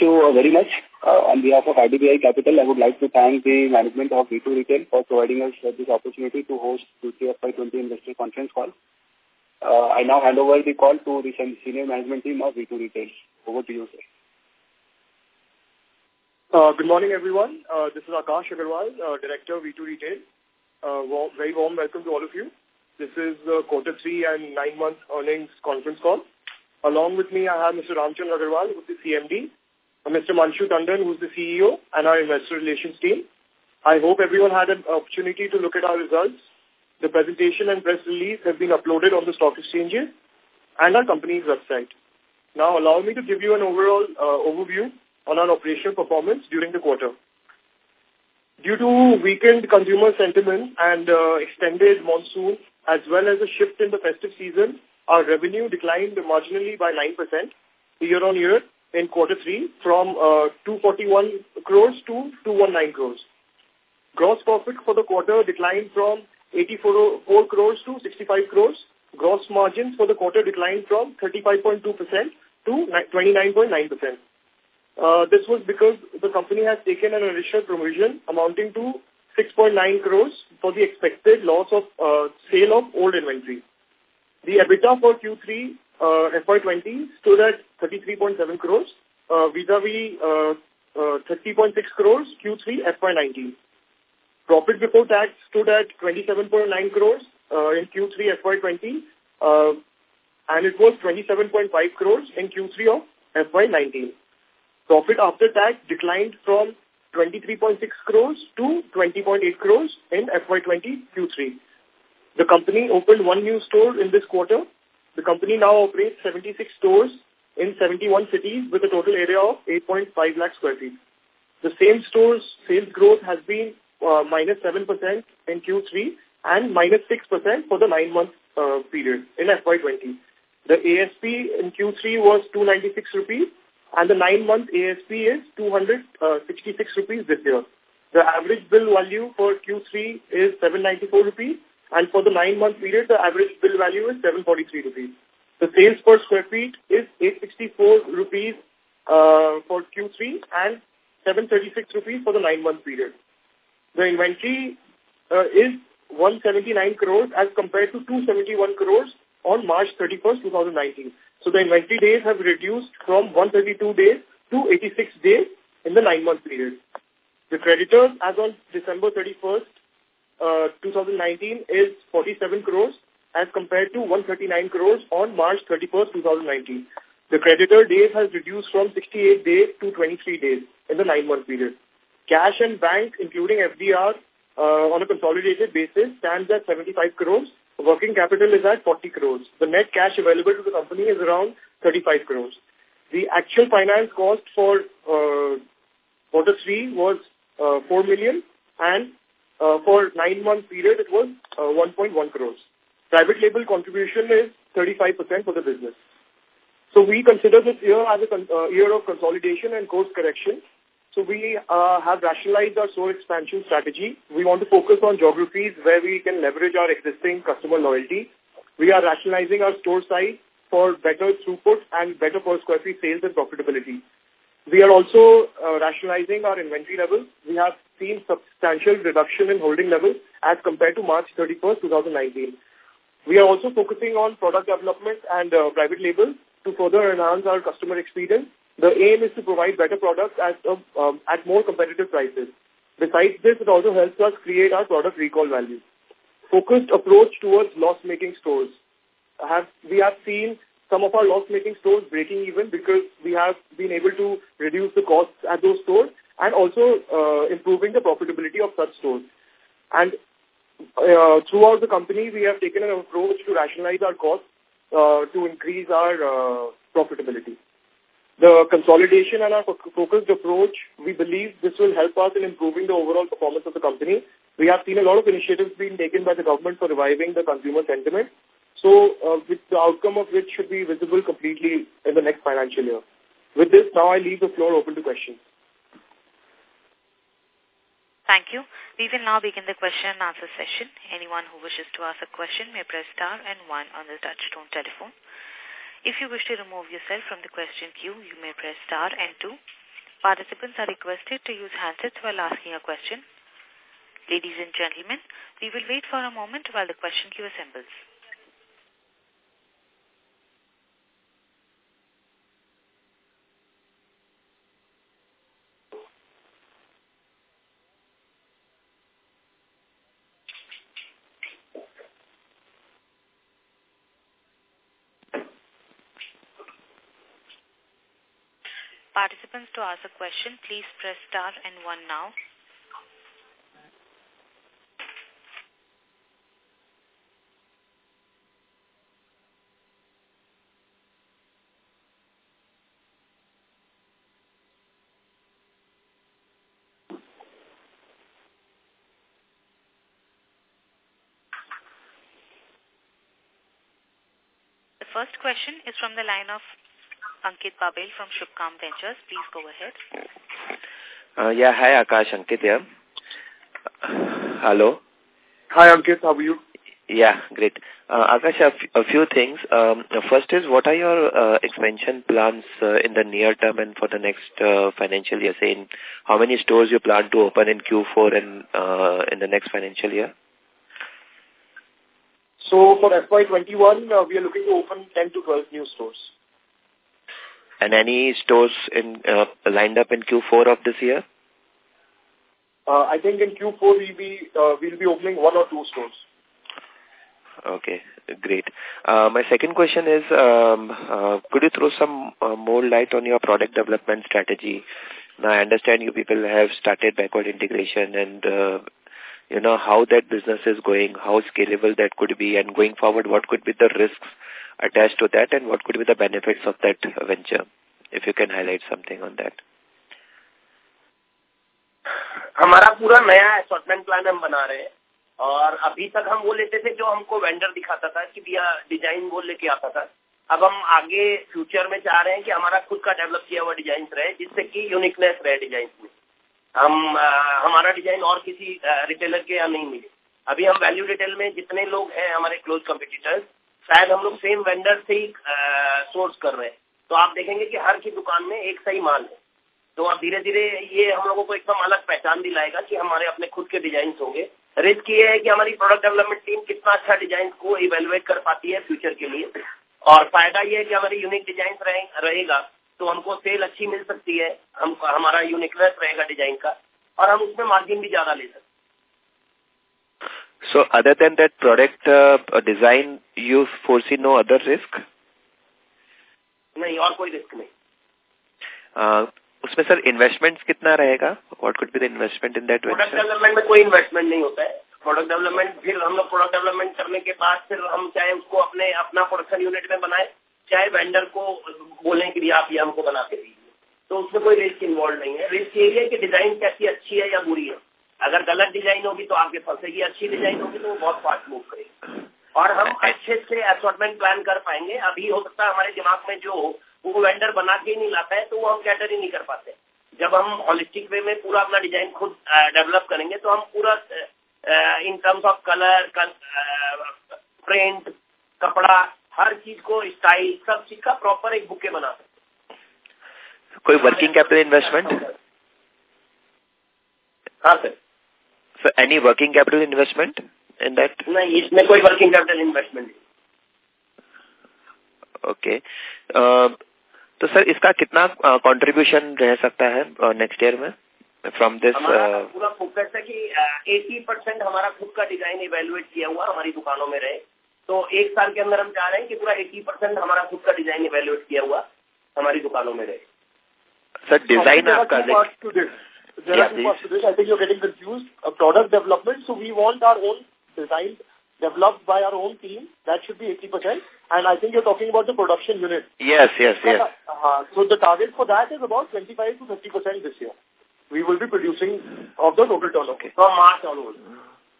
you very much. Uh, on behalf of IDBI Capital, I would like to thank the management of V2 Retail for providing us this opportunity to host Q3 FY20 Investor Conference Call. Uh, I now hand over the call to the senior management team of V2 Retail. Over to you, sir. Uh, good morning, everyone. Uh, this is Akash Agarwal, uh, Director of V2 Retail. Uh, very warm welcome to all of you. This is the quarter three and nine month earnings conference call. Along with me, I have Mr. Ramchandra Agarwal, who's the CMD, Mr. Manshu Tandon, who's the CEO, and our investor relations team. I hope everyone had an opportunity to look at our results. The presentation and press release have been uploaded on the stock exchanges and our company's website. Now, allow me to give you an overall uh, overview on our operational performance during the quarter. Due to weakened consumer sentiment and uh, extended monsoon, as well as a shift in the festive season, our revenue declined marginally by 9% year-on-year in quarter three from uh, 241 crores to 219 crores. Gross profit for the quarter declined from 84 crores to 65 crores. Gross margins for the quarter declined from 35.2% to 29.9%. Uh, this was because the company has taken an additional provision amounting to 6.9 crores for the expected loss of uh, sale of old inventory. The EBITDA for Q3 uh, FY20 stood at 33.7 crores uh, vis-a-vis uh, uh, 30.6 crores Q3 FY19. Profit before tax stood at 27.9 crores uh, in Q3 FY20 uh, and it was 27.5 crores in Q3 of FY19. Profit after tax declined from 23.6 crores to 20.8 crores in FY20 Q3. The company opened one new store in this quarter. The company now operates 76 stores in 71 cities with a total area of 8.5 lakh square feet. The same store's sales growth has been uh, minus 7% in Q3 and minus 6% for the nine-month uh, period in FY20. The ASP in Q3 was 296 rupees and the nine-month ASP is 266 rupees this year. The average bill value for Q3 is 794 rupees and for the nine-month period, the average bill value is 743 rupees. The sales per square feet is 864 rupees uh, for Q3 and 736 rupees for the nine-month period. The inventory uh, is 179 crores as compared to 271 crores on March 31st, 2019. So the inventory days have reduced from 132 days to 86 days in the nine-month period. The creditors as on December 31st, uh, 2019 is 47 crores as compared to 139 crores on March 31st, 2019. The creditor days has reduced from 68 days to 23 days in the nine-month period. Cash and bank, including FDR, uh, on a consolidated basis, stands at 75 crores working capital is at 40 crores. The net cash available to the company is around 35 crores. The actual finance cost for uh, quarter three was uh, 4 million and uh, for nine-month period it was uh, 1.1 crores. Private label contribution is 35% for the business. So we consider this year as a uh, year of consolidation and course correction so we uh, have rationalized our store expansion strategy. We want to focus on geographies where we can leverage our existing customer loyalty. We are rationalizing our store size for better throughput and better per square feet sales and profitability. We are also uh, rationalizing our inventory levels. We have seen substantial reduction in holding levels as compared to March 31st, 2019. We are also focusing on product development and uh, private labels to further enhance our customer experience the aim is to provide better products at, um, at more competitive prices. Besides this, it also helps us create our product recall value. Focused approach towards loss-making stores. Have, we have seen some of our loss-making stores breaking even because we have been able to reduce the costs at those stores and also uh, improving the profitability of such stores. And uh, throughout the company, we have taken an approach to rationalize our costs uh, to increase our uh, profitability. The consolidation and our focused approach, we believe this will help us in improving the overall performance of the company. We have seen a lot of initiatives being taken by the government for reviving the consumer sentiment. So uh, with the outcome of which should be visible completely in the next financial year. With this, now I leave the floor open to questions. Thank you. We will now begin the question and answer session. Anyone who wishes to ask a question may press star and one on the touchtone telephone. If you wish to remove yourself from the question queue, you may press star and two. Participants are requested to use handsets while asking a question. Ladies and gentlemen, we will wait for a moment while the question queue assembles. Participants to ask a question, please press star and one now. The first question is from the line of Ankit Babel from Subhkam Ventures. Please go ahead. Uh, yeah, hi Akash, Ankit here. Hello. Hi Ankit, how are you? Yeah, great. Uh, Akash, a, few things. Um, first is, what are your uh, expansion plans uh, in the near term and for the next uh, financial year? Say, in how many stores you plan to open in Q4 and uh, in the next financial year? So for FY21, uh, we are looking to open 10 to 12 new stores. And any stores in uh, lined up in Q4 of this year? Uh, I think in Q4 we'll be uh, we'll be opening one or two stores. Okay, great. Uh, my second question is, um, uh, could you throw some uh, more light on your product development strategy? Now, I understand you people have started backward integration and, uh, you know, how that business is going, how scalable that could be, and going forward, what could be the risks attached to that and what could be the benefits of that venture? If you can highlight something on that. हमारा पूरा नया assortment plan हम बना रहे हैं और अभी तक हम वो लेते थे जो हमको वेंडर दिखाता था कि भैया डिज़ाइन वो लेके आता था अब हम आगे फ्यूचर में चाह रहे हैं कि हमारा खुद का डेवलप किया हुआ डिज़ाइन रहे जिससे कि यूनिकनेस रहे डिज़ाइन में हम आ, हमारा डिज़ाइन और किसी रिटेलर के यहाँ नहीं मिले। अभी हम वैल्यू रिटेल में जितने लोग हैं हमारे क्लोज कम्पिटिटर्स शायद हम लोग सेम वेंडर से ही सोर्स कर रहे हैं। तो आप देखेंगे कि हर की दुकान में एक सही माल है। तो अब धीरे धीरे ये हम लोगों को एकदम अलग पहचान दिलाएगा कि हमारे अपने खुद के डिज़ाइन होंगे। रिस्क ये है कि हमारी प्रोडक्ट डेवलपमेंट टीम कितना अच्छा डिज़ाइन को इवेलुएट कर पाती है फ्यूचर के लिए। और फ़ायदा ये है कि हमारी यूनिक डिज़ाइन रहे, रहेगा। तो हमको सेल अच्छी मिल सकती है। हम हमारा यूनिकनेस रहेगा डिज़ाइन का और हम उसमें मार्जिन भी ज़्यादा ले सकते So other than that product uh, design, you foresee no other risk? नहीं और कोई रिस्क नहीं। Uh, उसमें सर इन्वेस्टमेंट कितना रहेगा? What could be the investment in that product development में कोई इन्वेस्टमेंट नहीं होता है। प्रोडक्ट डेवलपमेंट फिर हम लोग प्रोडक्ट डेवलपमेंट करने के बाद फिर हम चाहे उसको अपने अपना प्रोडक्शन यूनिट में बनाए। चाहे वेंडर को बोले कि आप ये हमको बना के दीजिए। तो उसमें कोई रिस्क इन्वॉल्व नहीं है। रिस्क यही है कि डिज़ाइन कैसी अच्छी है या बुरी है। अगर गलत डिज़ाइन होगी तो आपके फंसेगी अच्छी डिज़ाइन होगी तो वो बहुत फास्ट मूव करेगी। और हम अच्छे से असॉर्टमेंट प्लान कर पाएँगे। अभी हो सकता है हमारे दिमाग में जो वो वेंडर बना के ही नहीं लाता है तो वो हम कैटर ही नहीं कर पाते। जब हम हॉलिस्टिक वे में पूरा अपना डिज़ाइन खुद डेवलप करेंगे तो हम पूरा in terms of colour print कपड़ा हर चीज़ को स्टाइल सब चीज़ का प्रॉपर एक बुके बना सकते कोई वर्किंग कैपिटल इन्वेस्टमेंट हाँ sir any working capital investment in that? नहीं इसमें कोई investment नहीं. Okay. Uh, तो सर इसका कितना कंट्रीब्यूशन uh, रह सकता है नेक्स्ट uh, ईयर में फ्रॉम दिस हमारा पूरा फोकस है कि 80 परसेंट हमारा खुद का डिज़ाइन इवेलुएट किया हुआ हमारी दुकानों में रहे तो एक साल के अंदर हम चाह रहे हैं कि पूरा 80 परसेंट हमारा खुद का डिज़ाइन इवेलुएट किया हुआ हमारी दुकानों में रहे सर डिज़ाइन आपका There yeah, are two parts to this. I think you're getting confused. A product development, so we want our own design developed by our own team. That should be 80%. And I think you're talking about the production unit. Yes, yes, yes. Uh, so the target for that is about 25 to 50% this year. We will be producing of the total turnover. Okay. From March onwards.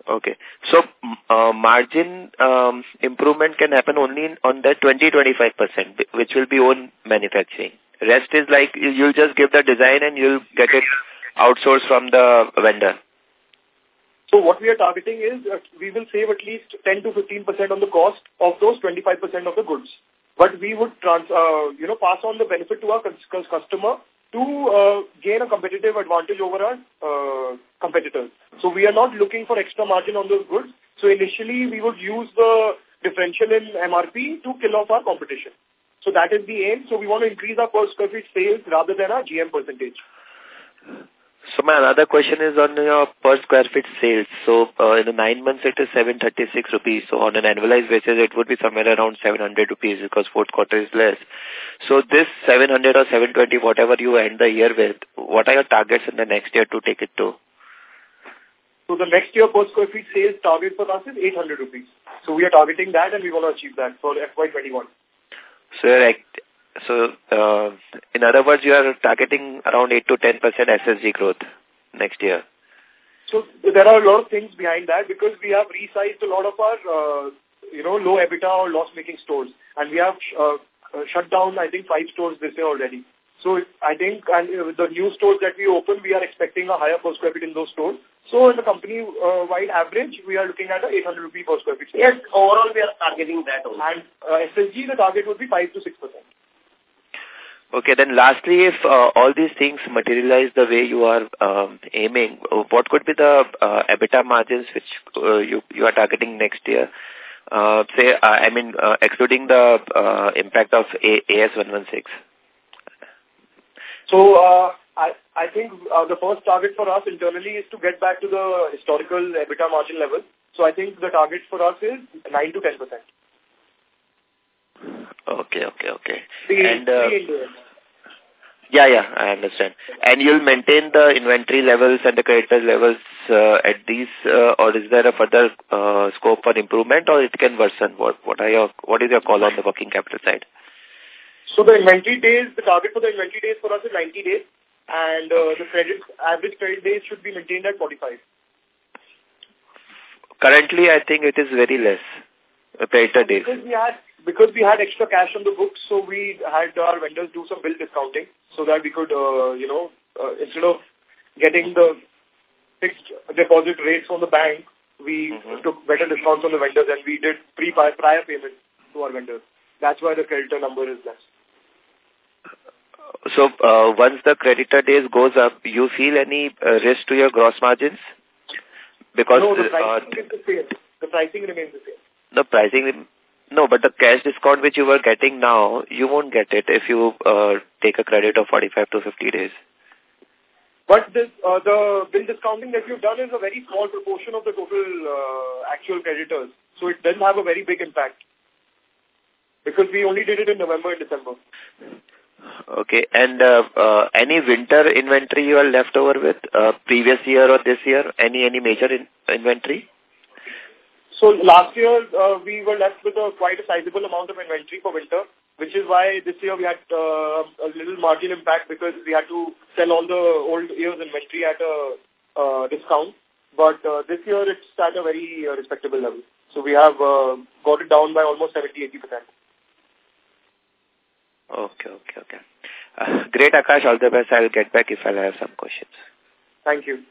Okay. So, uh, margin um, improvement can happen only in, on that 20-25%, which will be own manufacturing. Rest is like you'll just give the design and you'll get it outsourced from the vendor. So what we are targeting is uh, we will save at least 10 to 15% on the cost of those 25% of the goods. But we would trans, uh, you know, pass on the benefit to our customer to uh, gain a competitive advantage over our uh, competitors. So we are not looking for extra margin on those goods. So initially we would use the differential in MRP to kill off our competition. So that is the aim. So we want to increase our per square feet sales rather than our GM percentage. So my another question is on your per square feet sales. So uh, in the nine months it is 736 rupees. So on an annualized basis it would be somewhere around 700 rupees because fourth quarter is less. So this 700 or 720, whatever you end the year with, what are your targets in the next year to take it to? So the next year per square feet sales target for us is 800 rupees. So we are targeting that and we want to achieve that for FY21. So you're so, uh, in other words, you are targeting around 8 to 10% SSG growth next year. So, there are a lot of things behind that because we have resized a lot of our, uh, you know, low EBITDA or loss-making stores. And we have uh, uh, shut down, I think, five stores this year already. So, I think and uh, the new stores that we open, we are expecting a higher per square feet in those stores. So, in the company-wide uh, average, we are looking at a 800 rupee per square feet. Yes, overall we are targeting that only. And uh, SSG, the target would be 5 to 6 percent. Okay, then lastly, if uh, all these things materialize the way you are um, aiming, what could be the uh, EBITDA margins which uh, you, you are targeting next year? Uh, say, uh, I mean, uh, excluding the uh, impact of A AS116. So, uh, I, I think uh, the first target for us internally is to get back to the historical EBITDA margin level. So, I think the target for us is 9 to 10 percent. Okay, okay, okay. Three, and uh, yeah, yeah, I understand. And you'll maintain the inventory levels and the creditor levels uh, at these, uh, or is there a further uh, scope for improvement, or it can worsen? What what are your what is your call on the working capital side? So the inventory days, the target for the inventory days for us is 90 days, and uh, the credit average credit days should be maintained at 45. Currently, I think it is very less. Uh, creditor days. Because we had because we had extra cash on the books, so we had our vendors do some bill discounting so that we could, uh, you know, uh, instead of getting the fixed deposit rates from the bank, we mm -hmm. took better discounts on the vendors and we did pre prior payment to our vendors. That's why the creditor number is less. So uh, once the creditor days goes up, you feel any uh, risk to your gross margins? Because no, the pricing uh, is the same. The pricing remains the same. The pricing no, but the cash discount which you were getting now, you won't get it if you uh, take a credit of 45 to 50 days. But this, uh, the bill discounting that you've done is a very small proportion of the total uh, actual creditors. So it doesn't have a very big impact. Because we only did it in November and December. Okay. And uh, uh, any winter inventory you are left over with uh, previous year or this year? Any any major in inventory? So last year, uh, we were left with a quite a sizable amount of inventory for winter, which is why this year we had uh, a little margin impact because we had to sell all the old year's inventory at a uh, discount. But uh, this year it's at a very uh, respectable level. So we have uh, got it down by almost 70-80%. Okay, okay, okay. Uh, great, Akash. All the best. I'll get back if I have some questions. Thank you.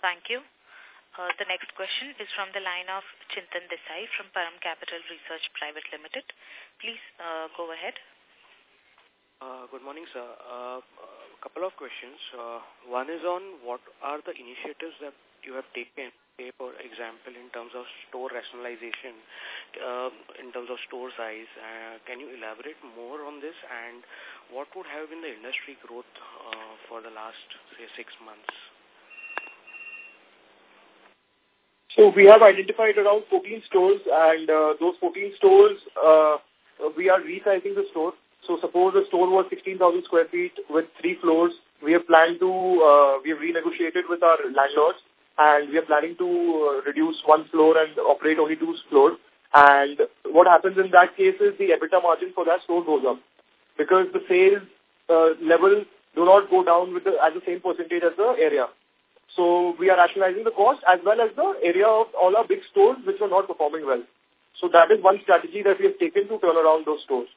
Thank you. Uh, the next question is from the line of Chintan Desai from Param Capital Research Private Limited. Please uh, go ahead. Uh, good morning, sir. Uh, a couple of questions. Uh, one is on what are the initiatives that you have taken, say, for example, in terms of store rationalization, uh, in terms of store size. Can you elaborate more on this and what would have been the industry growth for the last, say, six months? So we have identified around 14 stores and uh, those 14 stores, uh, we are resizing the store. So suppose the store was 16,000 square feet with three floors. We have planned to, uh, we have renegotiated with our landlords and we are planning to uh, reduce one floor and operate only two floors. And what happens in that case is the EBITDA margin for that store goes up because the sales uh, level do not go down with the, as the same percentage as the area. So we are rationalizing the cost as well as the area of all our big stores which are not performing well. So that is one strategy that we have taken to turn around those stores.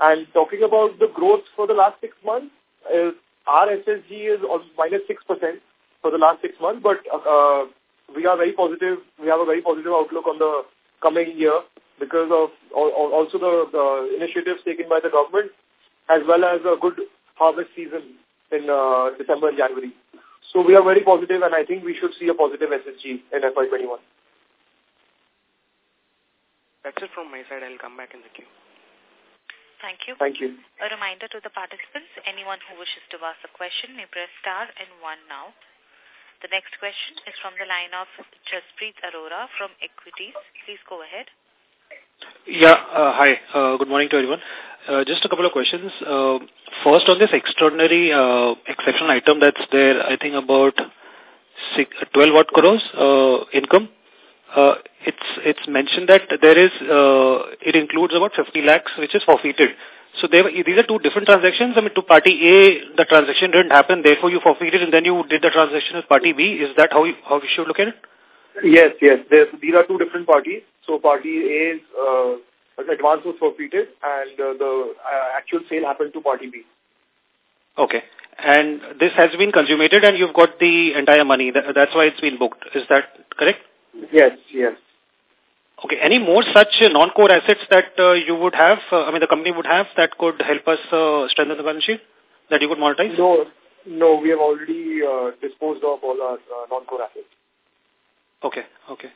And talking about the growth for the last six months, uh, our SSG is minus 6% for the last six months, but uh, we are very positive. We have a very positive outlook on the coming year because of also the, the initiatives taken by the government as well as a good harvest season in uh, December and January. So we are very positive and I think we should see a positive SSG in FY21. That's it from my side. I'll come back in the queue. Thank you. Thank you. A reminder to the participants, anyone who wishes to ask a question may press star and one now. The next question is from the line of Jaspreet Arora from Equities. Please go ahead. Yeah, uh, hi. Uh, good morning to everyone. Uh, just a couple of questions. Uh, first, on this extraordinary uh, exceptional item that's there, I think about six, 12 odd crores uh, income. Uh, it's it's mentioned that there is uh, it includes about 50 lakhs, which is forfeited. So there, these are two different transactions. I mean, to party A, the transaction didn't happen, therefore you forfeited, and then you did the transaction with party B. Is that how you, how we should look at it? Yes, yes. There, these are two different parties. So party A's uh, advance was forfeited and uh, the uh, actual sale happened to party B. Okay. And this has been consummated and you've got the entire money. That's why it's been booked. Is that correct? Yes, yes. Okay. Any more such non-core assets that uh, you would have, uh, I mean the company would have that could help us uh, strengthen the balance sheet that you could monetize? No, no, we have already uh, disposed of all our uh, non-core assets. Okay, okay.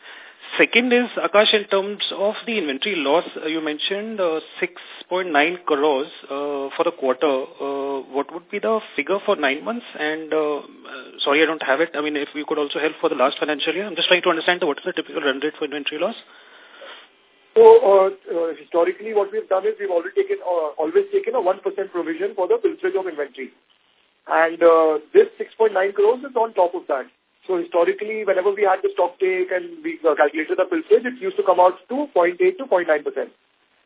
Second is, Akash, in terms of the inventory loss, uh, you mentioned uh, 6.9 crores uh, for the quarter. What would be the figure for nine months? And, sorry, I don't have it. I mean, if you could also help for the last financial year. I'm just trying to understand what is the typical run rate for inventory loss? So, uh, historically, what we've done is we've already taken, uh, always taken a 1% provision for the pilferage of inventory. And uh, this 6.9 crores is on top of that. So historically, whenever we had the stock take and we uh, calculated the pilferage, it used to come out to 0.8 to 0.9 percent.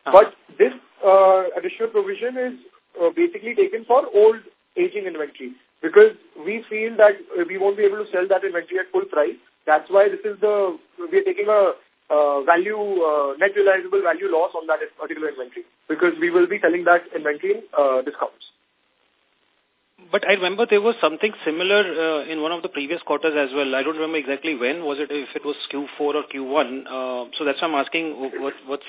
Uh -huh. But this uh, additional provision is uh, basically taken for old aging inventory because we feel that we won't be able to sell that inventory at full price. That's why this is the we are taking a uh, value uh, net realizable value loss on that particular inventory because we will be selling that inventory in uh, discounts. But I remember there was something similar uh, in one of the previous quarters as well. I don't remember exactly when. Was it if it was Q4 or Q1? Uh, so that's why I'm asking what, what's...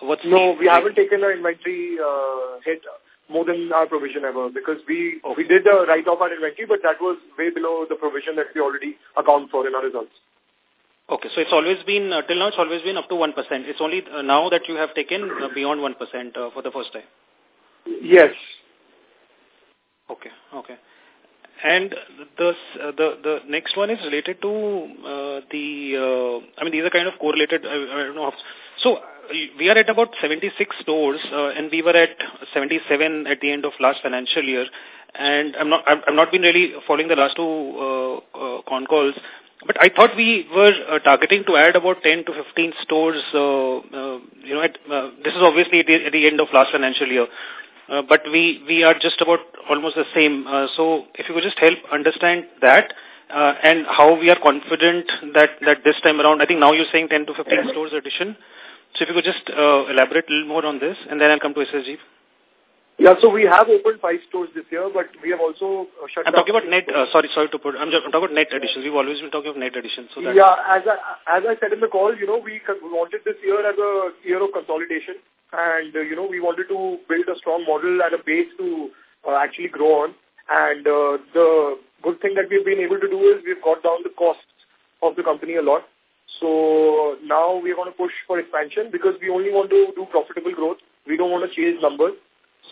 what's no, we haven't taken an inventory uh, hit more than our provision ever because we okay. we did uh, write off our inventory, but that was way below the provision that we already account for in our results. Okay, so it's always been, uh, till now it's always been up to 1%. It's only uh, now that you have taken uh, beyond 1% uh, for the first time. Yes, Okay, okay. And the uh, the the next one is related to uh, the. Uh, I mean, these are kind of correlated. I, I don't know. So we are at about 76 stores, uh, and we were at 77 at the end of last financial year. And I'm not. I'm, I'm not been really following the last two uh, uh, con calls. But I thought we were uh, targeting to add about 10 to 15 stores, uh, uh, you know, at, uh, this is obviously at the, at the end of last financial year. Uh, but we, we are just about almost the same. Uh, so if you could just help understand that uh, and how we are confident that, that this time around, I think now you're saying 10 to 15 stores addition. So if you could just uh, elaborate a little more on this and then I'll come to SSG. Yeah, so we have opened five stores this year, but we have also uh, shut I'm talking about net, uh, sorry, sorry to put, I'm, just, I'm talking about net additions. We've always been talking of net additions. So yeah, as I, as I said in the call, you know, we wanted this year as a year of consolidation and, uh, you know, we wanted to build a strong model and a base to uh, actually grow on. And uh, the good thing that we've been able to do is we've got down the costs of the company a lot. So now we're going to push for expansion because we only want to do profitable growth. We don't want to chase numbers.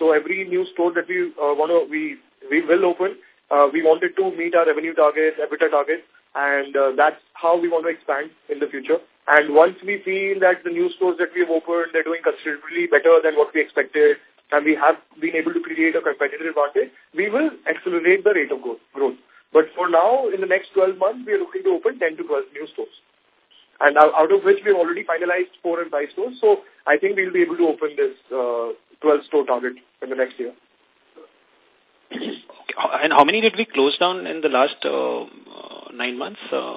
So every new store that we uh, want to, we, we will open, uh, we wanted to meet our revenue targets, EBITDA targets, and uh, that's how we want to expand in the future. And once we feel that the new stores that we have opened, they're doing considerably better than what we expected, and we have been able to create a competitive advantage, we will accelerate the rate of growth. But for now, in the next 12 months, we are looking to open 10 to 12 new stores. And out of which we've already finalized 4 and 5 stores. So I think we'll be able to open this uh, 12 store target in the next year. Okay. And how many did we close down in the last uh, uh, nine months? Uh,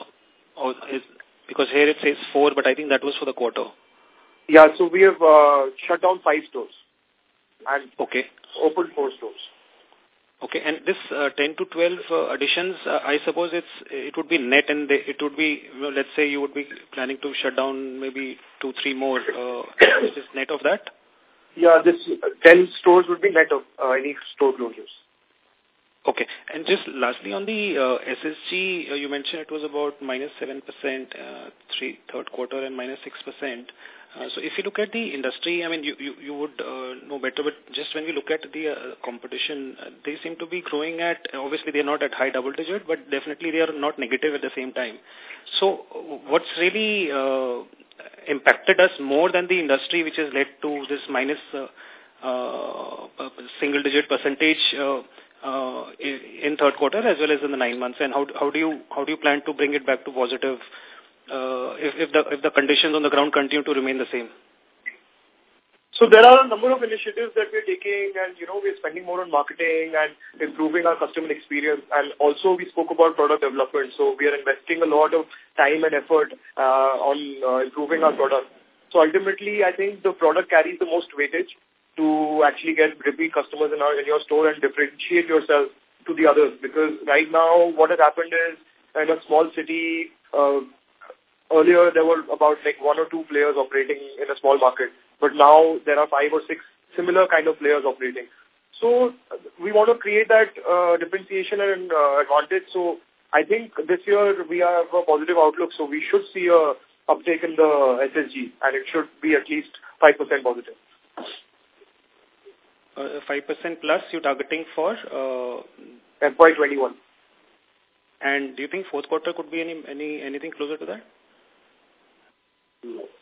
or is, because here it says four, but I think that was for the quarter. Yeah, so we have uh, shut down five stores and okay. opened four stores. Okay, and this uh, 10 to 12 uh, additions, uh, I suppose it's it would be net and they, it would be, you know, let's say you would be planning to shut down maybe two, three more. Uh, is this net of that? Yeah, this 10 stores would be net of uh, any store closures. Okay. And just lastly on the uh, SSG, uh, you mentioned it was about minus 7% uh, three, third quarter and minus 6%. Uh, so if you look at the industry, I mean, you, you, you would uh, know better, but just when we look at the uh, competition, uh, they seem to be growing at, obviously they're not at high double digit, but definitely they are not negative at the same time. So what's really uh, impacted us more than the industry, which has led to this minus uh, uh, single digit percentage uh, uh, in third quarter as well as in the nine months? And how, how do you how do you plan to bring it back to positive uh, if, if the if the conditions on the ground continue to remain the same? So there are a number of initiatives that we're taking and, you know, we're spending more on marketing and improving our customer experience. And also we spoke about product development. So we are investing a lot of time and effort uh, on uh, improving our product. So ultimately, I think the product carries the most weightage to actually get repeat customers in, our, in your store and differentiate yourself to the others. Because right now, what has happened is in a small city, uh, earlier there were about like one or two players operating in a small market. But now there are five or six similar kind of players operating. So we want to create that uh, differentiation and uh, advantage. So I think this year we have a positive outlook. So we should see a uptake in the SSG and it should be at least 5% positive uh, 5% plus you're targeting for uh, FY21. And do you think fourth quarter could be any any anything closer to that?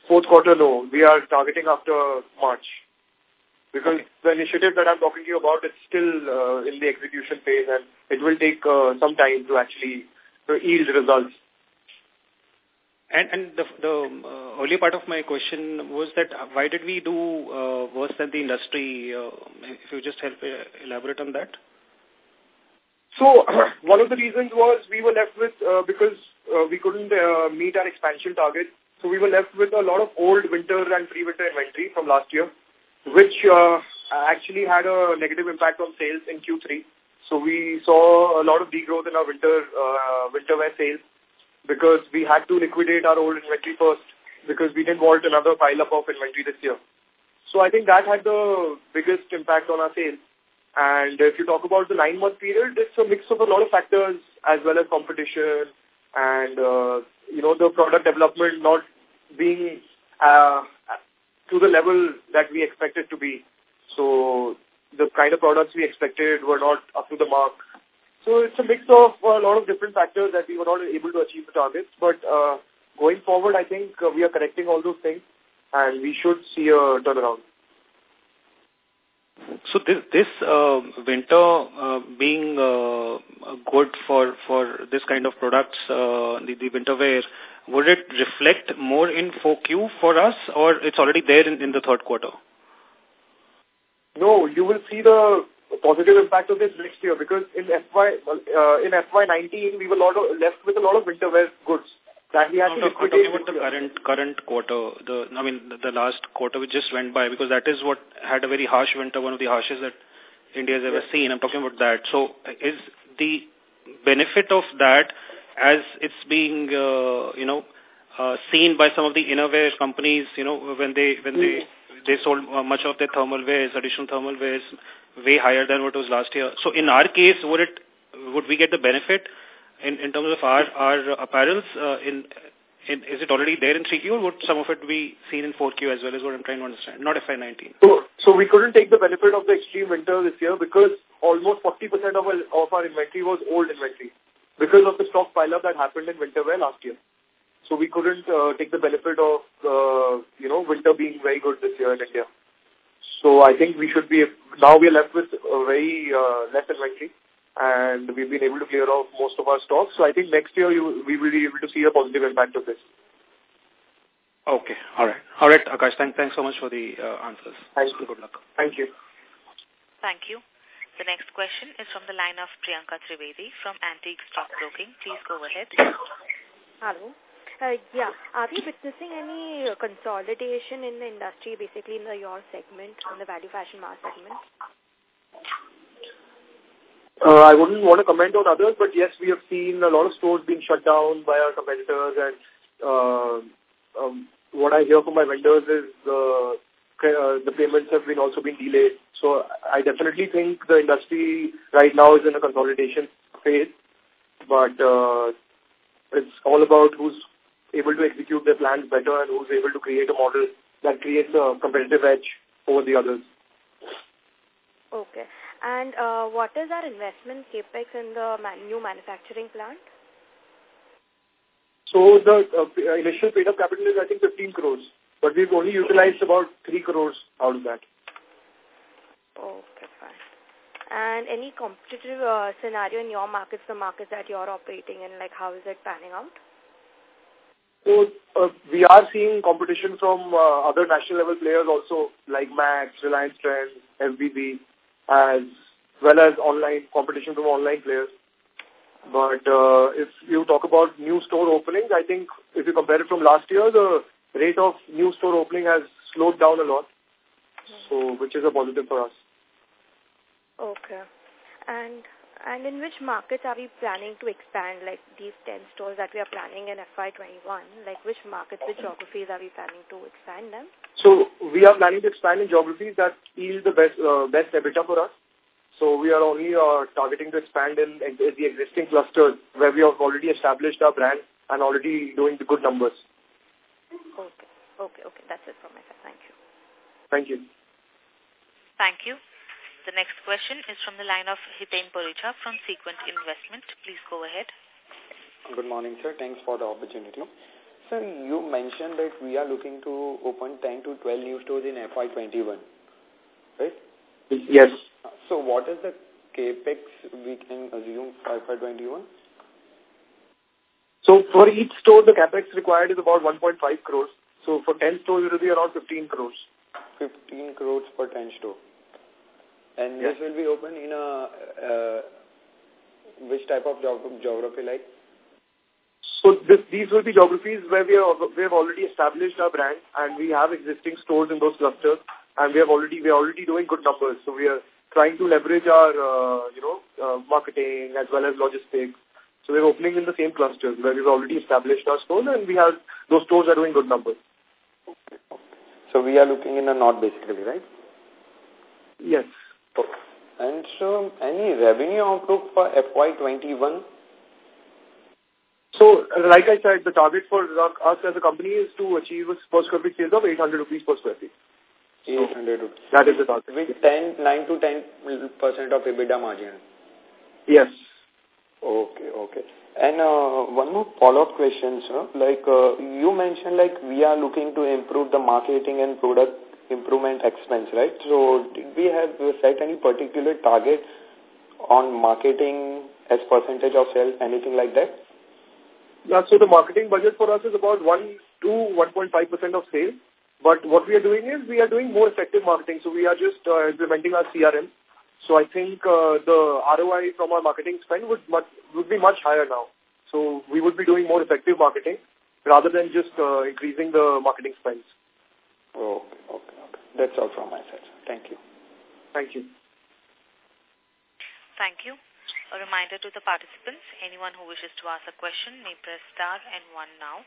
Fourth quarter, no. We are targeting after March. Because okay. the initiative that I'm talking to you about is still uh, in the execution phase and it will take uh, some time to actually uh, yield results. And and the the uh, earlier part of my question was that why did we do uh, worse than the industry? Uh, if you just help uh, elaborate on that. So one of the reasons was we were left with uh, because uh, we couldn't uh, meet our expansion target. So we were left with a lot of old winter and pre-winter inventory from last year, which uh, actually had a negative impact on sales in Q3. So we saw a lot of degrowth in our winter uh, winter wear sales because we had to liquidate our old inventory first because we didn't want another pile up of inventory this year. So I think that had the biggest impact on our sales. And if you talk about the nine-month period, it's a mix of a lot of factors as well as competition and, uh, you know, the product development not being uh, to the level that we expected to be. So the kind of products we expected were not up to the mark. So it's a mix of a lot of different factors that we were not able to achieve the targets. But uh, going forward, I think uh, we are correcting all those things and we should see a turnaround. So this this uh, winter uh, being uh, good for for this kind of products, uh, the, the winter wear, would it reflect more in 4Q for us or it's already there in, in the third quarter? No, you will see the positive impact of this next year because in FY uh, in FY19 we were lot of, left with a lot of winter wear goods that we had to liquidate. about the current current quarter, the I mean the, the last quarter which just went by because that is what had a very harsh winter, one of the harshest that India has ever yes. seen. I'm talking about that. So is the benefit of that as it's being uh, you know uh, seen by some of the innerwear companies, you know when they when mm. they they sold uh, much of their thermal wears, additional thermal wears, way higher than what was last year. So in our case, would it would we get the benefit in, in terms of our, our apparels uh, in, in, is it already there in 3Q or would some of it be seen in 4Q as well as what I'm trying to understand, not FY19? So, so we couldn't take the benefit of the extreme winter this year because almost 40% of our, of our inventory was old inventory because of the stock pile-up that happened in winter wear last year. So we couldn't uh, take the benefit of, uh, you know, winter being very good this year in India. So I think we should be, now we are left with a very uh, less inventory and we've been able to clear off most of our stocks. So I think next year you, we will be able to see a positive impact of this. Okay. All right. All right, Akash. Thank, thanks so much for the uh, answers. Thank you. Good luck. Thank you. Thank you. The next question is from the line of Priyanka Trivedi from Antique Stock Broking. Please go ahead. Hello. Uh, yeah. Are we witnessing any consolidation in the industry, basically in the your segment, in the value fashion mass segment? Uh, I wouldn't want to comment on others, but yes, we have seen a lot of stores being shut down by our competitors and uh, um, what I hear from my vendors is the uh, the payments have been also been delayed. So I definitely think the industry right now is in a consolidation phase, but uh, it's all about who's able to execute their plans better and who's able to create a model that creates a competitive edge over the others. Okay. And uh, what is our investment capex in the man new manufacturing plant? So the uh, initial paid up capital is I think 15 crores, but we've only utilized about 3 crores out of that. Okay, fine. And any competitive uh, scenario in your markets, the markets that you're operating in, like how is it panning out? So uh, we are seeing competition from uh, other national level players also, like Max, Reliance Trends, FBB, as well as online competition from online players. But uh, if you talk about new store openings, I think if you compare it from last year, the rate of new store opening has slowed down a lot, so which is a positive for us. Okay. And and in which markets are we planning to expand, like these 10 stores that we are planning in FY21? Like which markets, which geographies are we planning to expand them? So we are planning to expand in geographies that yield the best uh, best EBITDA for us. So we are only uh, targeting to expand in, in the existing clusters where we have already established our brand and already doing the good numbers. Okay. Okay. Okay. That's it from my side. Thank you. Thank you. Thank you. The next question is from the line of Hiten Boricha from Sequent Investment. Please go ahead. Good morning, sir. Thanks for the opportunity. Sir, you mentioned that we are looking to open 10 to 12 new stores in FY21, right? Yes. So what is the capex we can assume for FY21? So for each store, the capex required is about 1.5 crores. So for 10 stores, it will be around 15 crores. 15 crores per 10 store. And yes. this will be open in a, uh, which type of geography like? So this, these will be geographies where we, are, we have already established our brand and we have existing stores in those clusters and we have already we are already doing good numbers. So we are trying to leverage our uh, you know uh, marketing as well as logistics. So we're opening in the same clusters where we've already established our stores and we have those stores are doing good numbers. Okay. So we are looking in the north basically, right? Yes. And so, any revenue outlook for FY21? So, like I said, the target for us as a company is to achieve a per square feet sales of 800 rupees per square feet. 800 rupees. That is the target. With 10, 9 to 10 percent of EBITDA margin? Yes. Okay, okay. And uh, one more follow-up question, sir. Like, uh, you mentioned, like, we are looking to improve the marketing and product improvement expense, right? So did we have set any particular target on marketing as percentage of sales, anything like that? Yeah, so the marketing budget for us is about 1 to 1.5% of sales. But what we are doing is we are doing more effective marketing. So we are just uh, implementing our CRM. So I think uh, the ROI from our marketing spend would much, would be much higher now. So we would be doing more effective marketing rather than just uh, increasing the marketing spends. Okay, okay, okay. That's all from my side. Thank you. Thank you. Thank you. A reminder to the participants, anyone who wishes to ask a question may press star and one now.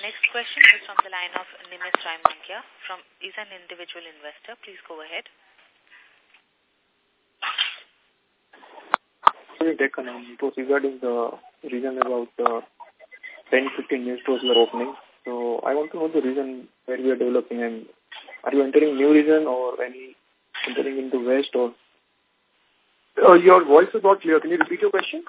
The next question is from the line of Nimis Raimankia from is an individual investor. Please go ahead. It was regarding the reason about the 10, 15 new stores we are opening. So I want to know the reason where we are developing and are you entering new region or any entering into west or? Uh, your voice is not clear. Can you repeat your question?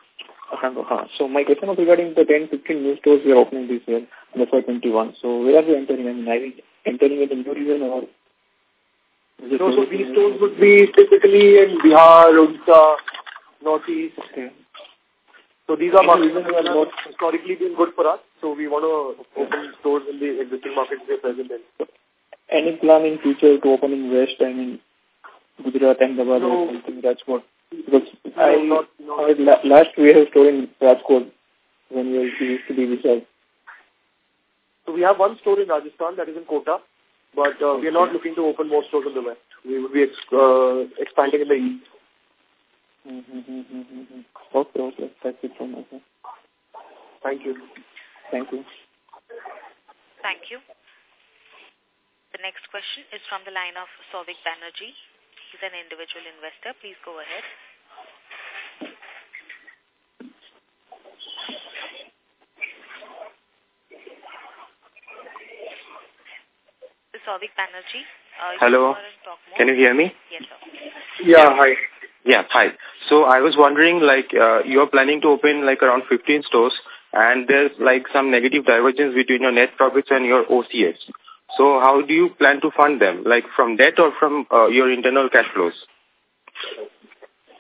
Uh, so my question was regarding the 10, 15 new stores we are opening this year, the 21. So where are we entering? I mean, are we entering into new region or? No, so these stores would be typically in Bihar, Odisha, Northeast. Okay. So these are markets that have not historically been good for us. So we want to open stores in the existing markets we are present in. Any plan in future to open in West, I mean, Gujarat, Ahmedabad No. or something, Rajkot? Because No, I, not- not- la- last we have store in Rajkot when we used to be Vishal. So we have one store in Rajasthan that is in Kota, but uh, we are not looking to open more stores in the west. We will be ex uh, expanding in the east. Mm-hmm. Okay, okay. That's it from my side. Thank you. Thank you. Thank you. The The next question is from the line of Sovik Banerjee. He's an individual investor. Please go ahead. Sovik Banerjee. Uh, Hello. Can you hear me? Yes, sir. Yeah, hi. Yeah, hi. So I was wondering, like, uh, you're planning to open like around 15 stores and there's like some negative divergence between your net profits and your OCS. So how do you plan to fund them? Like from debt or from uh, your internal cash flows?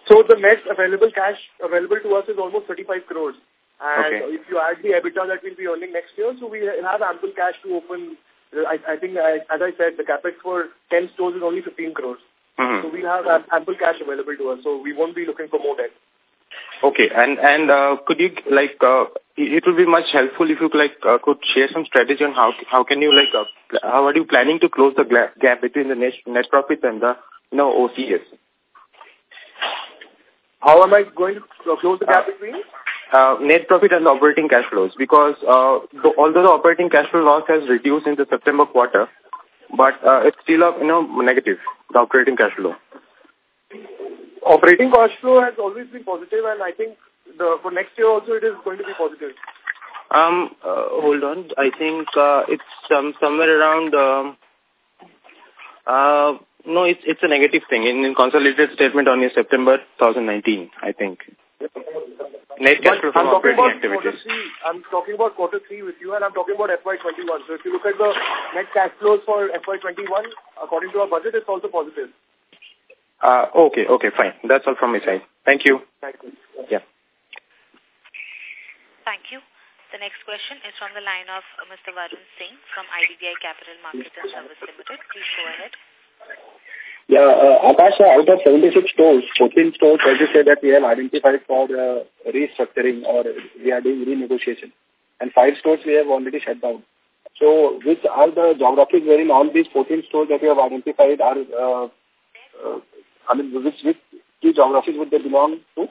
So the net available cash available to us is almost 35 crores. And Okay. if you add the EBITDA that we'll be earning next year, so we have ample cash to open. I, I think, I, as I said, the capex for 10 stores is only 15 crores. Mhm. So we have ample cash available to us. So we won't be looking for more debt. Okay, and and uh, could you like uh, it would be much helpful if you like uh, could share some strategy on how how can you like uh, how are you planning to close the gap between the net net profit and the you know OCS? How am I going to close the gap Uh, between? Uh, net profit and the operating cash flows because uh, the, although the operating cash flow loss has reduced in the September quarter, but uh, it's still a you know negative the operating cash flow. Operating cash flow has always been positive, and I think the for next year also it is going to be positive. Um, uh, hold on. I think uh, it's um, somewhere around. Um, uh, no, it's it's a negative thing in, in consolidated statement on your September 2019. I think net cash flow from I'm talking operating about quarter activities. three. I'm talking about quarter three with you, and I'm talking about FY21. So if you look at the net cash flows for FY21, according to our budget, it's also positive. Uh, okay, okay, fine. That's all from my side. Thank you. Thank you. Yeah. Thank you. The next question is from the line of uh, Mr. Varun Singh from IDBI Capital Markets and Service Limited. Please go ahead. Yeah, uh, out of 76 stores, 14 stores, as you said, that we have identified for uh, restructuring or we are doing renegotiation. And five stores we have already shut down. So, which are the geographies wherein all these 14 stores that we have identified are, uh, uh, I mean, which, which key geographies would they belong to?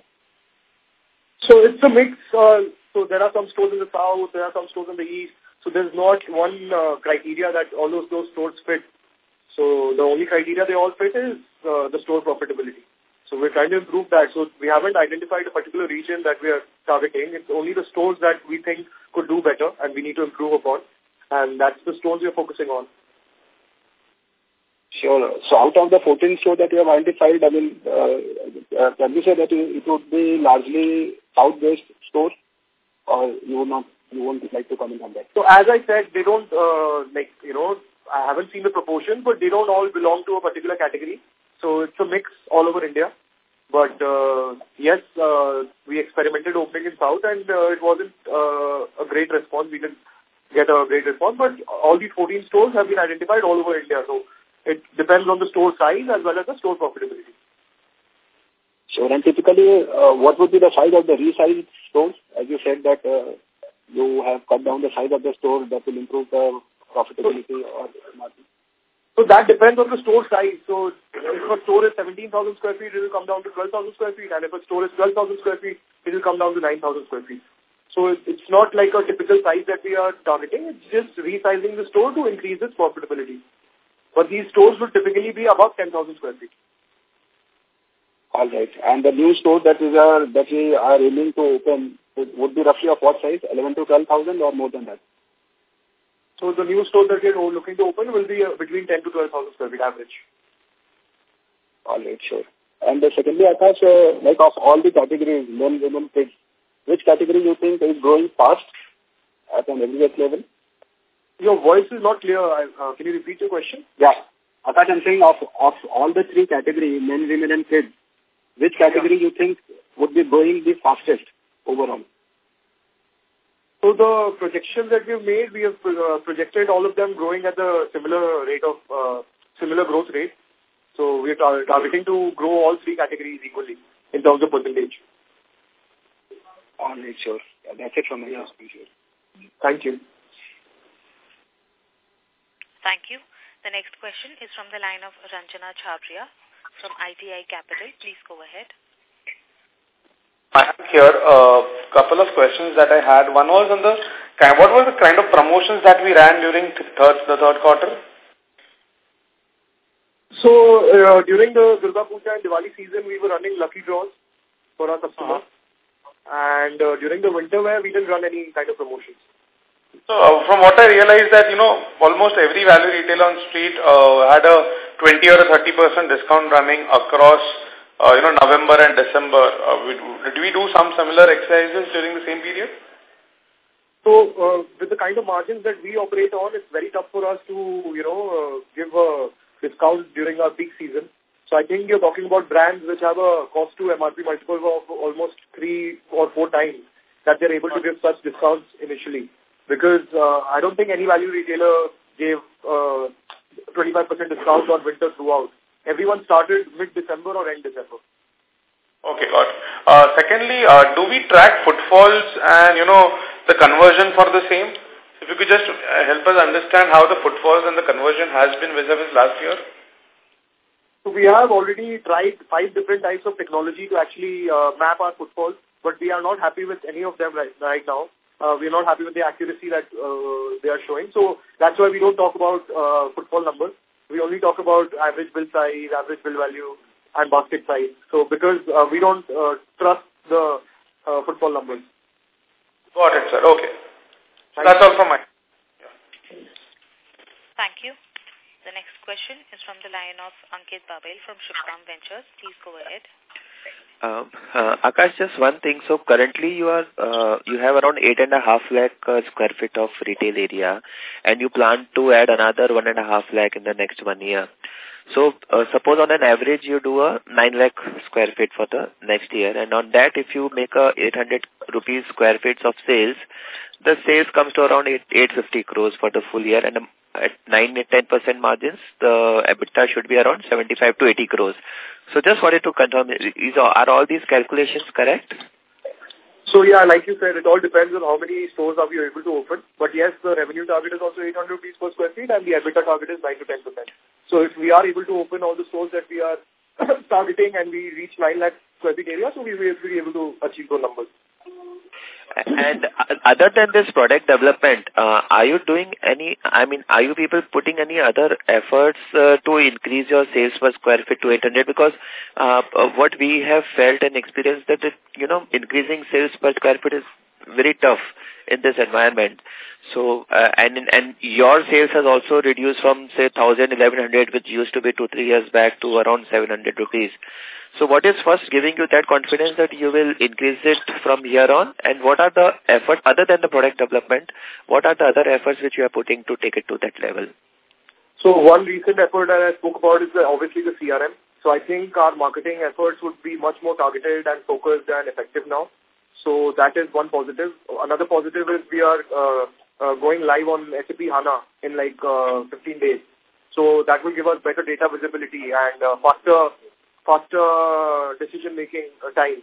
So it's a mix. Uh, so there are some stores in the south, there are some stores in the east. So there's not one uh, criteria that all those, those stores fit. So the only criteria they all fit is uh, the store profitability. So we're trying to improve that. So we haven't identified a particular region that we are targeting. It's only the stores that we think could do better and we need to improve upon. And that's the stores we're focusing on. Sure. So out of the 14 stores that you have identified, I mean, uh, uh, can you say that it would be largely south-based stores or you would not, you won't like to comment on that? So as I said, they don't, uh, like, you know, I haven't seen the proportion, but they don't all belong to a particular category. So it's a mix all over India. But uh, yes, uh, we experimented opening in South and uh, it wasn't uh, a great response. We didn't get a great response, but all these 14 stores have been identified all over India. So it depends on the store size as well as the store profitability. Sure. And typically, uh, what would be the size of the resized stores? As you said that uh, you have cut down the size of the store that will improve the profitability or margin. So that depends on the store size. So if a store is 17,000 square feet, it will come down to 12,000 square feet. And if a store is 12,000 square feet, it will come down to 9,000 square feet. So it's not like a typical size that we are targeting. It's just resizing the store to increase its profitability. But these stores will typically be above 10,000 square feet. All right. And the new store that we are, uh, that we are aiming to open would, would be roughly of what size? 11 to 12,000 or more than that? So the new store that we are looking to open will be uh, between 10 to 12,000 square feet average. All right, sure. And uh, secondly, Akash, uh, like of all the categories, men, women, kids, which category you think is growing fast at an aggregate level? Your voice is not clear. I- Uh, can you repeat your question? Yeah. Akash, I'm saying of, of all the three categories, men, women and kids, which category you think would be growing the fastest overall? So the projections that we've made, we have uh, projected all of them growing at the similar rate of, uh, similar growth rate. So we are tar targeting to grow all three categories equally in terms of percentage. All right, sure. Yeah, that's it from my Yeah. side. Sure. Thank you. Thank you. The next question is from the line of Ranjana Chabria from ITI Capital. Please go ahead. I have here a couple of questions that I had. One was on the kind. What was the kind of promotions that we ran during th third the third quarter? So uh, during the Durga Puja and Diwali season, we were running lucky draws for our customers. Uh-huh. And uh, during the winter wear, we didn't run any kind of promotions. So uh, from what I realized that, you know, almost every value retailer on street uh, had a 20 or a 30% discount running across, uh, you know, November and December. Uh, we, did we do some similar exercises during the same period? So uh, with the kind of margins that we operate on, it's very tough for us to, you know, uh, give a discounts during our peak season. So I think you're talking about brands which have a cost to MRP multiple of almost three or four times that they're able to give such discounts initially. Because uh, I don't think any value retailer gave uh, 25% discount on winter throughout. Everyone started mid-December or end December. Okay, got it. Uh, secondly, uh, do we track footfalls and, you know, the conversion for the same? If you could just uh, help us understand how the footfalls and the conversion has been vis-a-vis -vis last year. So we have already tried five different types of technology to actually uh, map our footfalls, but we are not happy with any of them right, right now. Uh, we are not happy with the accuracy that uh, they are showing. So that's why we don't talk about uh, footfall numbers. We only talk about average bill size, average bill value, and basket size. So because uh, we don't uh, trust the uh, footfall numbers. Got it, sir. Okay. Thank That's all from my Thank you. The next question is from the line of Ankit Babel from Subhkam Ventures. Please go ahead. Um, uh, Akash, just one thing. So currently you are uh, you have around eight and a half lakh uh, square feet of retail area, and you plan to add another one and a half lakh in the next one year. So uh, suppose on an average you do a 9 lakh square feet for the next year and on that if you make a 800 rupees square feet of sales, the sales comes to around 8, 850 crores for the full year and at 9-10% margins, the EBITDA should be around 75 to 80 crores. So just wanted to confirm, is, are all these calculations correct? So yeah, like you said, it all depends on how many stores are we able to open. But yes, the revenue target is also 800 rupees per square feet and the EBITDA target is 9 to 10%. So if we are able to open all the stores that we are targeting and we reach 9 lakh square feet area, so we will be able to achieve those numbers. And other than this product development, uh, are you doing any, I mean, are you people putting any other efforts uh, to increase your sales per square feet to 800? Because uh, what we have felt and experienced that, it, you know, increasing sales per square feet is very tough in this environment. So, uh, and and your sales has also reduced from, say, 1,000, 1,100, which used to be two, three years back to around 700 rupees. So what is first giving you that confidence that you will increase it from here on? And what are the efforts, other than the product development, what are the other efforts which you are putting to take it to that level? So one recent effort that I spoke about is the, obviously the CRM. So I think our marketing efforts would be much more targeted and focused and effective now. So that is one positive. Another positive is we are uh, uh, going live on SAP HANA in like uh, 15 days. So that will give us better data visibility and uh, faster faster decision-making time.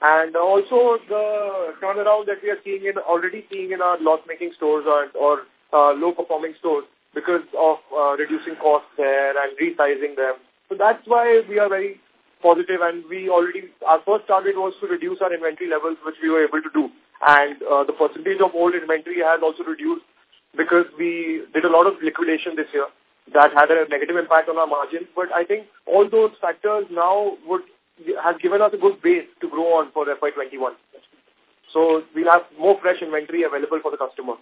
And also the turnaround that we are seeing in already seeing in our loss-making stores or, or uh, low-performing stores because of uh, reducing costs there and resizing them. So that's why we are very positive and we already, our first target was to reduce our inventory levels, which we were able to do. And uh, the percentage of old inventory has also reduced because we did a lot of liquidation this year that had a negative impact on our margins. But I think all those factors now would has given us a good base to grow on for FY21. So we'll have more fresh inventory available for the customer.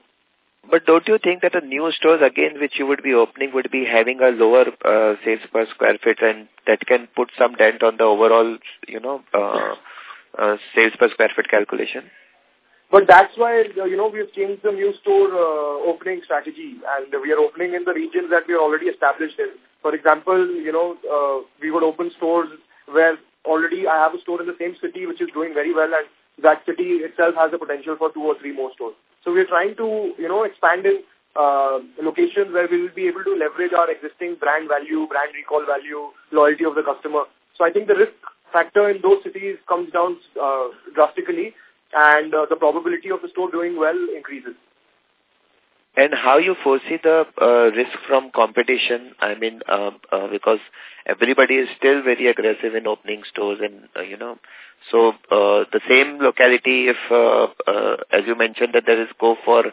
But don't you think that the new stores, again, which you would be opening, would be having a lower uh, sales per square foot and that can put some dent on the overall, you know, uh, uh, sales per square foot calculation? But that's why, you know, we've changed the new store uh, opening strategy and we are opening in the regions that we are already established in. For example, you know, uh, we would open stores where already I have a store in the same city which is doing very well and that city itself has the potential for two or three more stores. So we're trying to, you know, expand in uh, locations where we will be able to leverage our existing brand value, brand recall value, loyalty of the customer. So I think the risk factor in those cities comes down uh, drastically and uh, the probability of the store doing well increases. And how you foresee the uh, risk from competition? I mean, uh, uh, because everybody is still very aggressive in opening stores and, uh, you know, so uh, the same locality, if, uh, uh, as you mentioned, that there is go for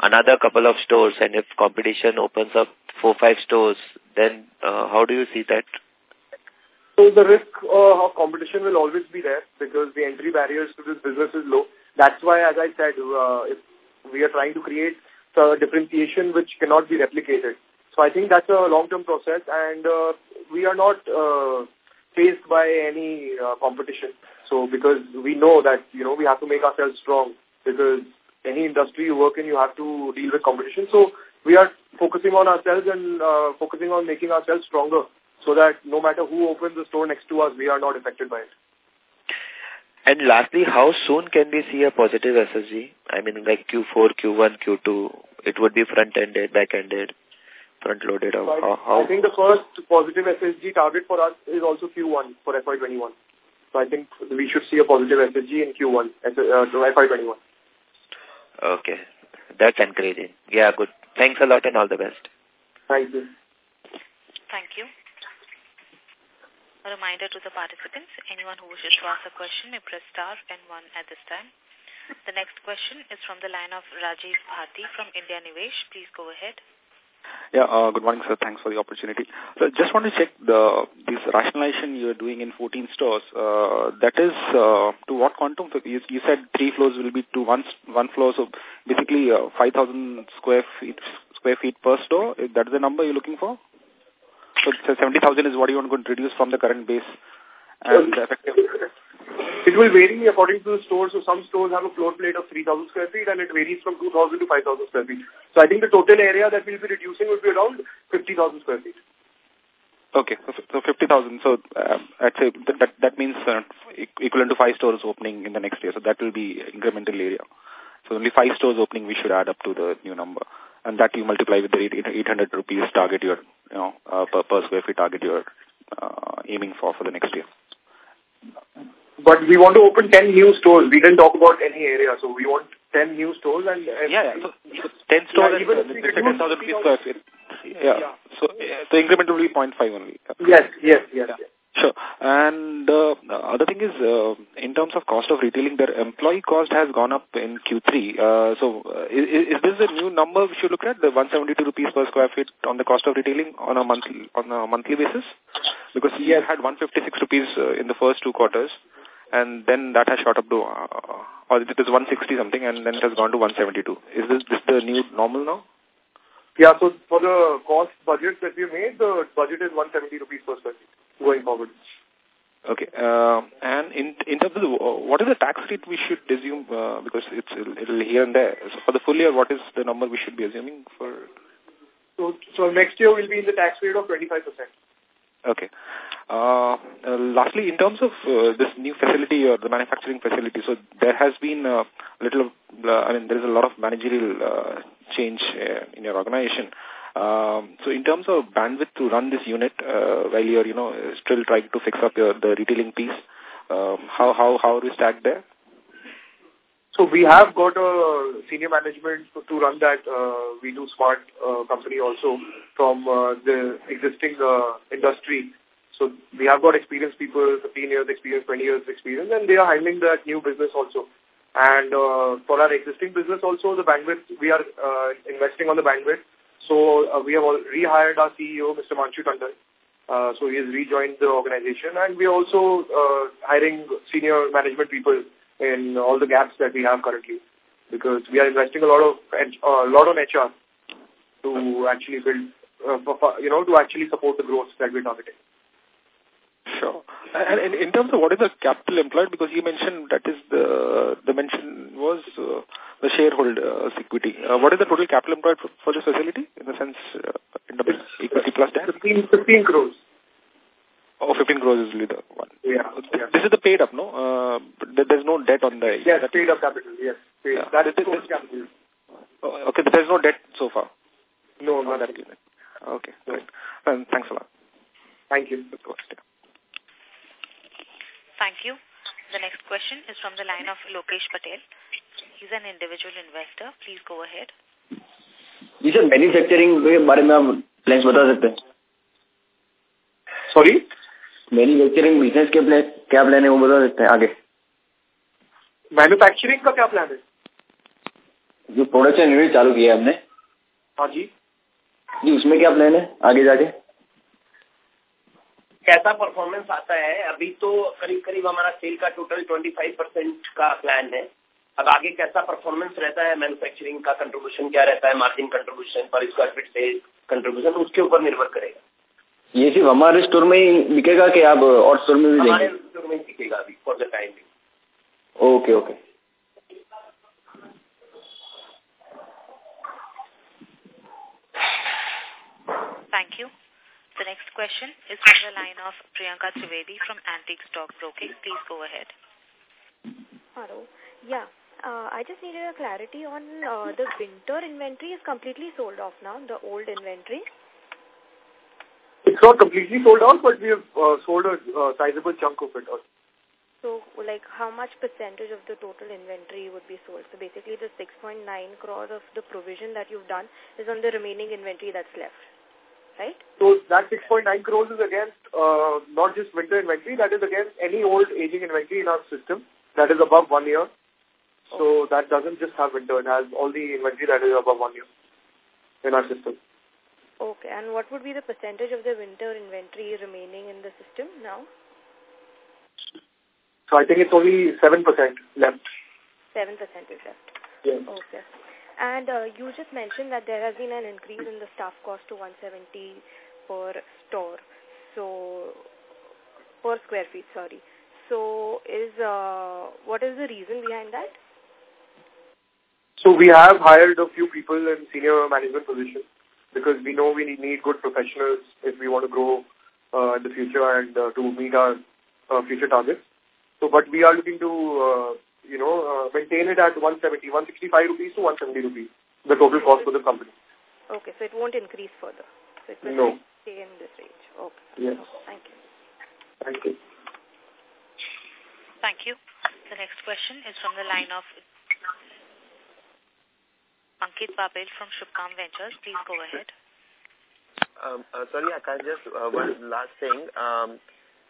another couple of stores and if competition opens up four, five stores, then uh, how do you see that? So the risk uh, of competition will always be there because the entry barriers to this business is low. That's why, as I said, uh, if we are trying to create a differentiation which cannot be replicated. So I think that's a long-term process and uh, we are not uh, faced by any uh, competition. So because we know that, you know, we have to make ourselves strong because any industry you work in, you have to deal with competition. So we are focusing on ourselves and uh, focusing on making ourselves stronger so that no matter who opens the store next to us, we are not affected by it. And lastly, how soon can we see a positive SSG? I mean, like Q4, Q1, Q2, it would be front-ended, back-ended, front-loaded. So how, how? I think the first positive SSG target for us is also Q1 for FY21. So I think we should see a positive SSG in Q1, uh, FY21. Okay. That's encouraging. Yeah, good. Thanks a lot and all the best. Thank you. Thank you. A reminder to the participants, anyone who wishes to ask a question may press star and one at this time. The next question is from the line of Rajiv Bharti from India Nivesh. Please go ahead. Yeah, uh, good morning, sir. Thanks for the opportunity. So I just want to check the this rationalization you're doing in 14 stores. Uh, that is uh, to what quantum? You, you said three floors will be to one one floor, so basically uh, 5,000 square feet square feet per store. That is the number you're looking for? So, so 70,000 is what you want to reduce from the current base. And effective. It will vary according to the store. So some stores have a floor plate of 3,000 square feet and it varies from 2,000 to 5,000 square feet. So I think the total area that we'll be reducing will be around 50,000 square feet. Okay, so 50,000. So uh, I'd say that, that, that means uh, equivalent to five stores opening in the next year. So that will be incremental area. So only five stores opening we should add up to the new number. And that you multiply with the 800 rupees target you're, you know, uh, per, per square feet target you're uh, aiming for for the next year. But we want to open 10 new stores. We didn't talk about any area. So we want 10 new stores and... yeah, yeah. So, so 10 stores yeah, and 10,000 rupees square feet. Yeah. yeah. So, so increment will be 0.5 only. Yes, yes, yes. Yeah. yes. Sure. And uh, other thing is, uh, in terms of cost of retailing, their employee cost has gone up in Q3. Uh, so uh, is, is this a new number we should look at, the 172 rupees per square feet on the cost of retailing on a monthly on a monthly basis? Because we yes. had 156 rupees uh, in the first two quarters, and then that has shot up to, uh, or it is 160 something, and then it has gone to 172. Is this, this the new normal now? Yeah, so for the cost budget that we made, the budget is 170 rupees per square feet going forward. Okay. Uh, and in in terms of the, what is the tax rate we should assume, uh, because it's it'll here and there. So for the full year, what is the number we should be assuming for? So, so next year will be in the tax rate of 25%. Okay. Uh, uh, lastly, in terms of uh, this new facility or the manufacturing facility, so there has been a little, uh, I mean, there is a lot of managerial uh, change uh, in your organization. Um, so in terms of bandwidth to run this unit, uh, while you're, you know, still trying to fix up your, the retailing piece, um, how, how, how are we stacked there? So we have got a senior management to run that uh, V2 Smart uh, company also from uh, the existing uh, industry. So we have got experienced people, 15 years experience, 20 years experience, and they are handling that new business also. And uh, for our existing business also, the bandwidth, we are uh, investing on the bandwidth. So uh, we have rehired our CEO, Mr. Manshu Tandon. Uh, so he has rejoined the organization and we are also uh, hiring senior management people in all the gaps that we have currently because we are investing a lot of a uh, lot on HR to actually build, uh, you know, to actually support the growth that we're targeting. Sure. And in, in terms of what is the capital employed, because you mentioned that is the the mention was uh, the shareholder uh, equity. Uh, what is the total capital employed for, for this facility in the sense uh, in terms of equity plus debt? 15, 15 crores. Oh, 15 crores is really the one. Yeah. yeah. This is the paid up, no? Uh, there's no debt on the... Yes, paid up capital, yes. Paid. Yeah. That is this, this, capital. Oh, okay, there's no debt so far? No, not that. Okay, no. great. And thanks a lot. Thank you. Thank you. The next question is from the line of Lokesh Patel. He's an individual investor. Please go ahead. जी sir manufacturing के बारे में आप plans बता सकते हैं sorry manufacturing business के plan क्या प्लान है वो बता सकते हैं आगे मैन्युफैक्चरिंग का क्या प्लान है जो प्रोडक्शन यूनिट चालू किया है हमने हाँ जी जी उसमें क्या प्लान है आगे जाके कैसा परफॉर्मेंस आता है अभी तो करीब करीब हमारा सेल का टोटल 25 परसेंट का प्लान है। अब आगे कैसा परफॉर्मेंस रहता है मैन्युफैक्चरिंग का कंट्रीब्यूशन क्या रहता है मार्जिन कंट्रीब्यूशन पर स्क्वायर फीट से कंट्रीब्यूशन उसके ऊपर निर्भर करेगा। ये सिर्फ़ हमारे स्टोर में ही बिकेगा कि आप और स्टोर में भी हमारे स्टोर में ही बिकेगा अभी for the time okay okay Thank you. The next question is from the line of Priyanka Trivedi from Antique Stock Broking. Please go ahead. Hello. Yeah. Uh, I just needed a clarity on uh, the winter inventory is completely sold off now, the old inventory. It's not completely sold out, but we have uh, sold a uh, sizable chunk of it. So, like, how much percentage of the total inventory would be sold? So, basically, the 6.9 crores of the provision that you've done is on the remaining inventory that's left, right? So, that 6.9 crores is against uh, not just winter inventory, that is against any old aging inventory in our system that is above one year. So, that doesn't just have winter, it has all the inventory that is above one year in our system. Okay, and what would be the percentage of the winter inventory remaining in the system now? So, I think it's only 7% left. 7% is left. Yes. Okay. And uh, you just mentioned that there has been an increase in the staff cost to 170 per store. So, per square feet, sorry. So, is uh, what is the reason behind that? So we have hired a few people in senior management positions because we know we need good professionals if we want to grow uh, in the future and uh, to meet our uh, future targets. So, but we are looking to, uh, you know, uh, maintain it at 170, 165 rupees to 170 rupees, the total cost for the company. Okay, so it won't increase further. So it will No. stay in this range. Okay. Yes. Okay, Thank you. Thank you. Thank you. The next question is from the line of Ankit Babel from Subhkam Ventures. Please go ahead. Um, uh, sorry, Akash, just uh, one last thing. Um,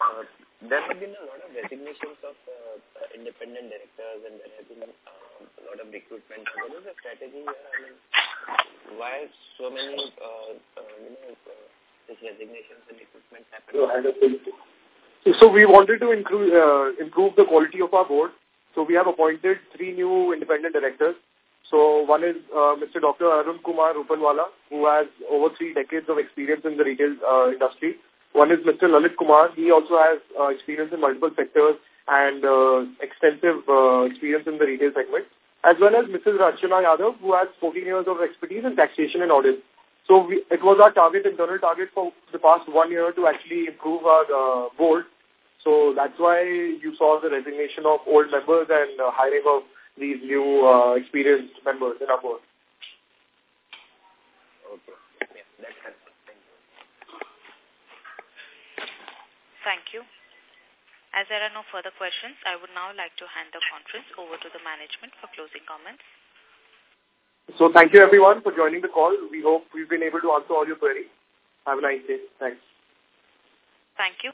uh, there have been a lot of resignations of uh, independent directors and there have been uh, a lot of recruitment. What is the strategy here? I mean, why so many, uh, uh, you know, uh, these resignations and recruitment happening? So we wanted to include, uh, improve the quality of our board. So we have appointed three new independent directors. So one is uh, Mr. Dr. Arun Kumar Rupanwala, who has over three decades of experience in the retail uh, industry. One is Mr. Lalit Kumar. He also has uh, experience in multiple sectors and uh, extensive uh, experience in the retail segment. As well as Mrs. Rachana Yadav, who has 14 years of expertise in taxation and audit. So we, it was our target, internal target for the past one year to actually improve our uh, board. So that's why you saw the resignation of old members and uh, hiring of these new uh, experienced members in our board. Okay. Yeah, that's helpful. Thank you. Thank you. As there are no further questions, I would now like to hand the conference over to the management for closing comments. So thank you everyone for joining the call. We hope we've been able to answer all your queries. Have a nice day. Thanks. Thank you.